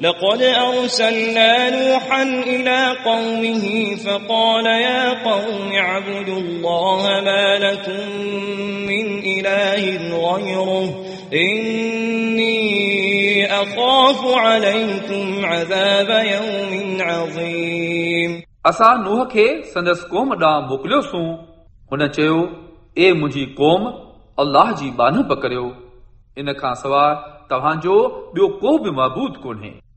لقد أرسلنا نوحا إلى قومه فقال يا قوم اعبدوا الله ما لكم من إله غيره إني أخاف عليكم عذاب يوم عظيم असां नूह खे संदसि क़ौम ॾांहुं मोकिलियोसीं हुन चयो ए मुंहिंजी क़ौम अल्लाह जी बानप करियो इन खां सवाइ तव्हांजो ॿियो को बि महबूद कोन्हे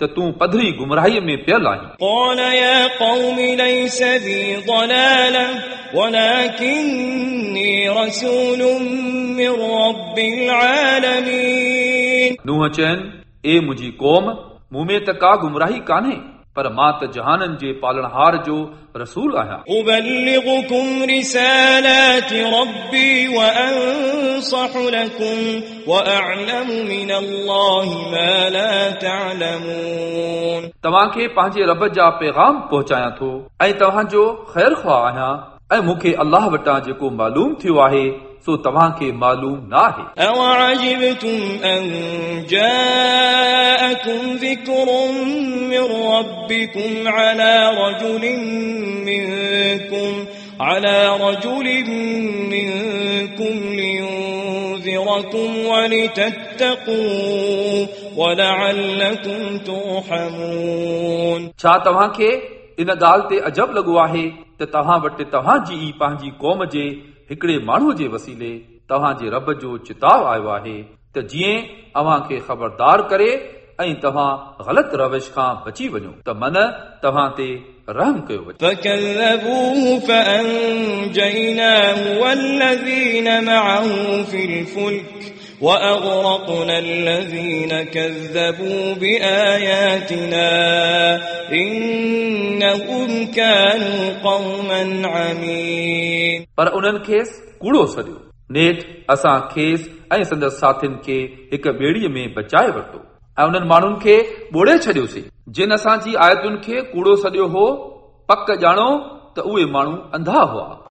तो त तूं पधरी गुमराहीअ में पियल आहीं नूह चयनि ए मुंहिंजी क़ौम मूं में त का गुमराही कान्हे। पर मां त जहाननि जे पालणहार जो रसूल आहियां أبلغكم رسالات ربي وأنصح لكم وأعلم من الله ما لا تعلمون तव्हांखे पंहिंजे रब जा पैगाम पहुचायां थो ऐं तव्हांजो ख़ैर ख़्वाह आहियां ऐं मूंखे अलाह वटां जेको मालूम थियो आहे सो तव्हांखे मालूम न आहे أوعجبتم أن جاءكم ذكر من ربكم على رجل منكم على رجل منكم لينذركم ولتتقوا ولعلكم ترحمون छा तव्हांखे इन ॻाल्हि ते अजब लॻो आहे त तव्हां वटि तव्हांजी ई पंहिंजी क़ौम जे हिकिड़े माण्हूअ जे वसीले तव्हांजे रब जो चिताव आयो आहे त जीअं अव्हां खे ख़बरदार करे ऐं तव्हां ग़लति रविश खां बची वञो त मन तव्हां ते रहम कयो वञे فكذبوه فأنجيناه والذين معه في الفلك وأغرقنا الذين كذبوا بآياتنا إنهم كانوا قوما عمين पर उन्हनि खेसि कूड़ो सॾियो नेठि असां खेसि ऐं संदसि साथियुनि खे हिक ॿेड़ीअ में बचाए वरितो ۽ انهن ماڻهن کي ٻوڙي ڇڏيوسين. جن اسان جي آيتن کي ڪوڙو سڏيو هو پڪ ڄاڻو ته اهي ماڻهو انڌا هئا